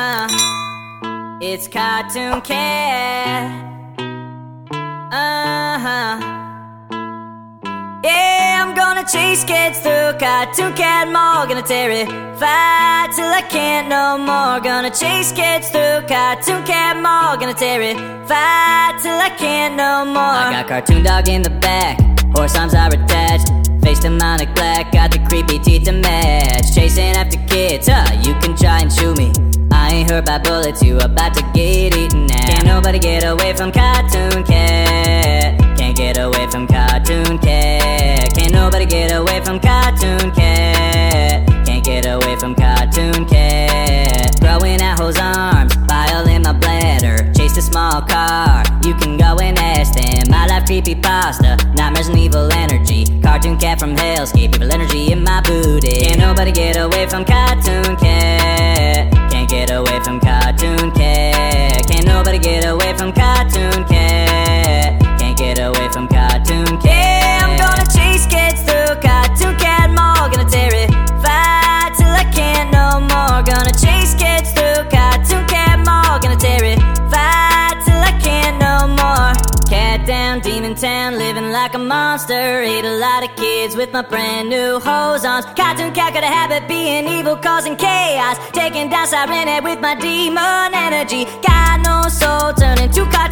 huh. It's Cartoon Cat. Uh huh. Yeah, I'm gonna chase kids through Cartoon Cat Mall. Gonna terrify fight till I can't no more. Gonna chase kids through Cartoon Cat Mall. Gonna terrify fight till I can't no more. I got Cartoon Dog in the back, horse arms are attached. Face demonic black, got the creepy teeth to match. Chasing after kids, huh? You can try and chew me. Hurt by bullets, you about to get eaten now. Can't nobody get away from Cartoon Cat. Can't get away from Cartoon Cat. Can't nobody get away from Cartoon Cat. Can't get away from Cartoon Cat. Growing out hose arms, bile in my bladder. Chased a small car, you can go and ask them. My life creepy pasta, nightmares and evil energy. Cartoon Cat from hellscape, evil energy in my booty. Can't nobody get away from Cartoon Cat. Demon town, living like a monster. Ate a lot of kids with my brand new hose on. Cartoon cat got a habit being evil, causing chaos. Taking down Siren with my demon energy. Got no soul, turning to cartoon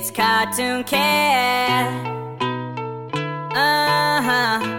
It's Cartoon Cat. Uh huh.